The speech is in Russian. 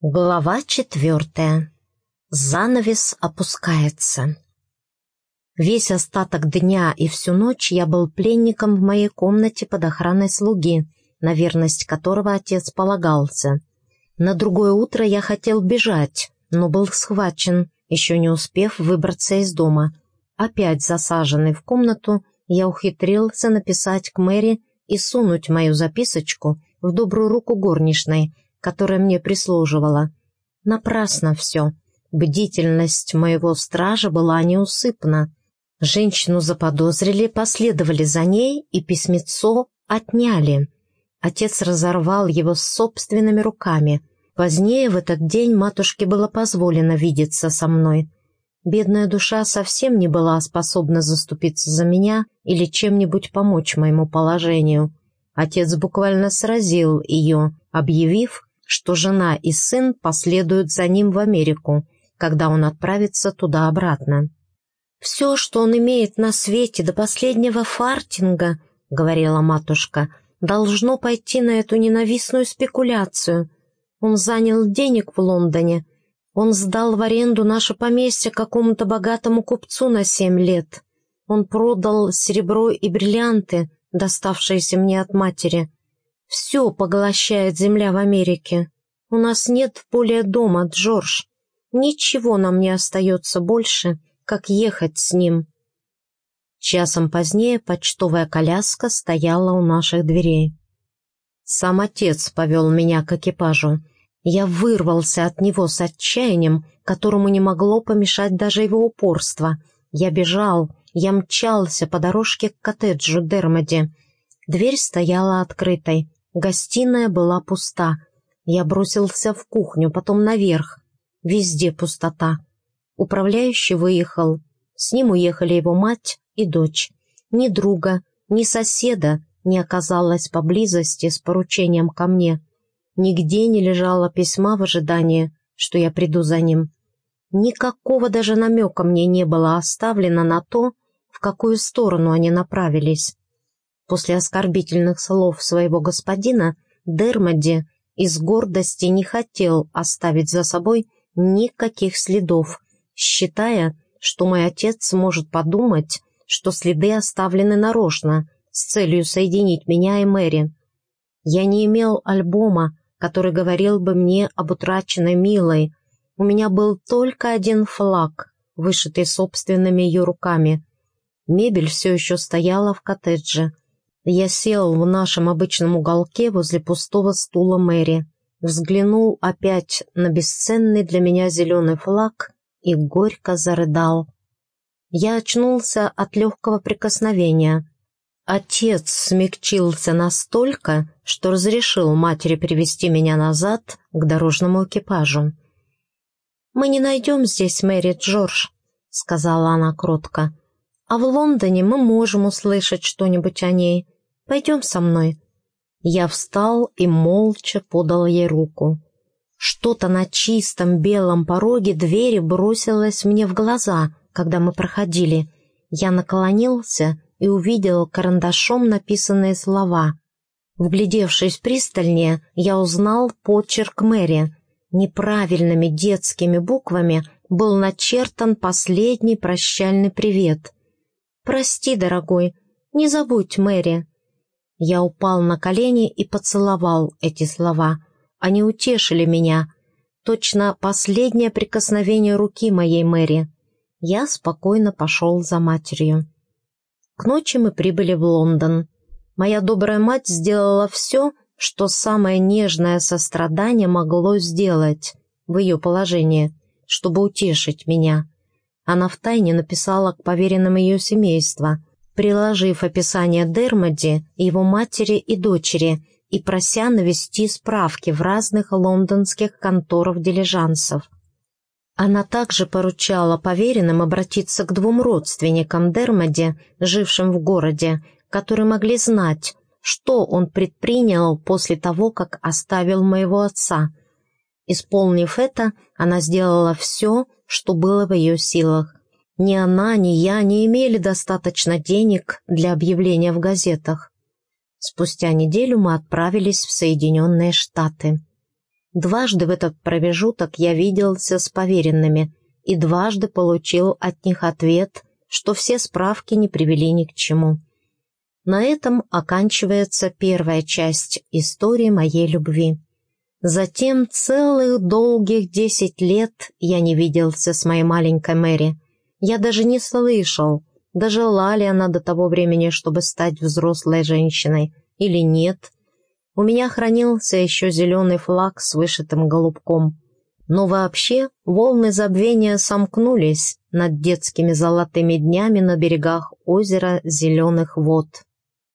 Глава четвертая. Занавес опускается. Весь остаток дня и всю ночь я был пленником в моей комнате под охраной слуги, на верность которого отец полагался. На другое утро я хотел бежать, но был схвачен, еще не успев выбраться из дома. Опять засаженный в комнату, я ухитрился написать к Мэри и сунуть мою записочку в добрую руку горничной — которая мне прислуживала. Напрасно все. Бдительность моего стража была неусыпна. Женщину заподозрили, последовали за ней и письмецо отняли. Отец разорвал его собственными руками. Позднее в этот день матушке было позволено видеться со мной. Бедная душа совсем не была способна заступиться за меня или чем-нибудь помочь моему положению. Отец буквально сразил ее, объявив, что жена и сын последуют за ним в Америку, когда он отправится туда-обратно. «Все, что он имеет на свете до последнего фартинга», — говорила матушка, — «должно пойти на эту ненавистную спекуляцию. Он занял денег в Лондоне. Он сдал в аренду наше поместье какому-то богатому купцу на семь лет. Он продал серебро и бриллианты, доставшиеся мне от матери. Все поглощает земля в Америке. У нас нет более дома, Джордж. Ничего нам не остается больше, как ехать с ним». Часом позднее почтовая коляска стояла у наших дверей. Сам отец повел меня к экипажу. Я вырвался от него с отчаянием, которому не могло помешать даже его упорство. Я бежал, я мчался по дорожке к коттеджу Дермоди. Дверь стояла открытой. Гостиная была пуста. Я бросился в кухню, потом наверх. Везде пустота. Управляющий выехал. С ним уехали его мать и дочь. Ни друга, ни соседа не оказалось поблизости с поручением ко мне. Нигде не лежало письма в ожидании, что я приду за ним. Никакого даже намека мне не было оставлено на то, в какую сторону они направились. После оскорбительных слов своего господина Дермоди из гордости не хотел оставить за собой никаких следов, считая, что мой отец может подумать, что следы оставлены нарочно, с целью соединить меня и Мэри. Я не имел альбома, который говорил бы мне об утраченной милой. У меня был только один флаг, вышитый собственными ее руками. Мебель все еще стояла в коттедже — я сел в нашем обычном уголке возле пустого стула Мэри, взглянул опять на бесценный для меня зеленый флаг и горько зарыдал. Я очнулся от легкого прикосновения. Отец смягчился настолько, что разрешил матери привести меня назад к дорожному экипажу. «Мы не найдем здесь Мэри Джордж», — сказала она кротко. «А в Лондоне мы можем услышать что-нибудь о ней. Пойдем со мной». Я встал и молча подал ей руку. Что-то на чистом белом пороге двери бросилось мне в глаза, когда мы проходили. Я наклонился и увидел карандашом написанные слова. Вглядевшись пристальнее, я узнал почерк Мэри. Неправильными детскими буквами был начертан последний прощальный привет. «Прости, дорогой, не забудь Мэри». Я упал на колени и поцеловал эти слова. Они утешили меня. Точно последнее прикосновение руки моей Мэри. Я спокойно пошел за матерью. К ночи мы прибыли в Лондон. Моя добрая мать сделала все, что самое нежное сострадание могло сделать в ее положении, чтобы утешить меня. Она втайне написала к поверенным ее семейства — приложив описание Дермоди, его матери и дочери, и прося навести справки в разных лондонских конторах дилижансов. Она также поручала поверенным обратиться к двум родственникам Дермоди, жившим в городе, которые могли знать, что он предпринял после того, как оставил моего отца. Исполнив это, она сделала все, что было в ее силах. Ни она, ни я не имели достаточно денег для объявления в газетах. Спустя неделю мы отправились в Соединенные Штаты. Дважды в этот промежуток я виделся с поверенными и дважды получил от них ответ, что все справки не привели ни к чему. На этом оканчивается первая часть истории моей любви. Затем целых долгих десять лет я не виделся с моей маленькой Мэри. Я даже не слышал, дожила ли она до того времени, чтобы стать взрослой женщиной, или нет. У меня хранился еще зеленый флаг с вышитым голубком. Но вообще волны забвения сомкнулись над детскими золотыми днями на берегах озера Зеленых вод.